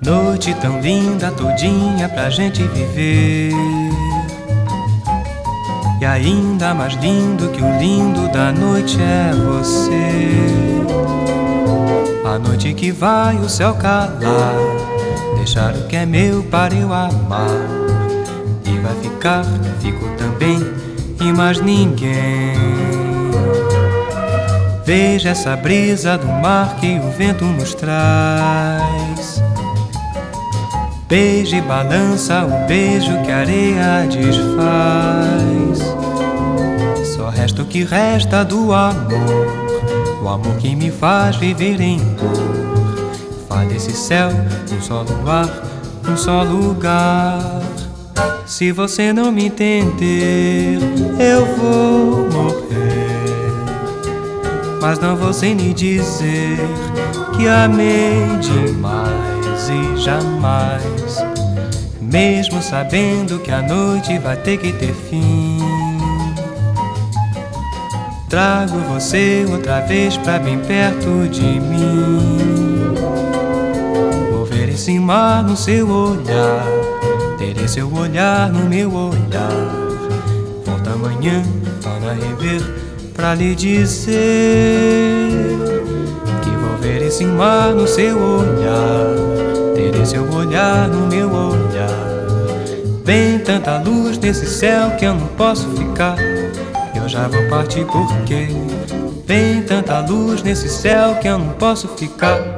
Noite tão linda, todinha pra gente viver. E ainda mais lindo que o lindo da noite é você. A noite que vai o céu calar, deixar o que é meu para eu amar. E vai ficar, fico também, e mais ninguém. Veja essa brisa do mar que o vento nos traz. Beije e balança o beijo que a areia desfaz. Só resta o que resta do amor, o amor que me faz viver em cor. Faz desse céu um só luar, um só lugar. Se você não me entender, eu vou. Mas não vou sem lhe dizer que amei demais e jamais, mesmo sabendo que a noite vai ter que ter fim. Trago você outra vez pra bem perto de mim. Vou ver esse mar no seu olhar, terei seu olhar no meu olhar. Volta amanhã para rever, pra lhe dizer que vou ver esse mar no seu olhar Terei seu olhar no meu olhar. Vem tanta luz nesse céu que eu não posso ficar. Eu já vou partir porque vem tanta luz nesse céu que eu não posso ficar.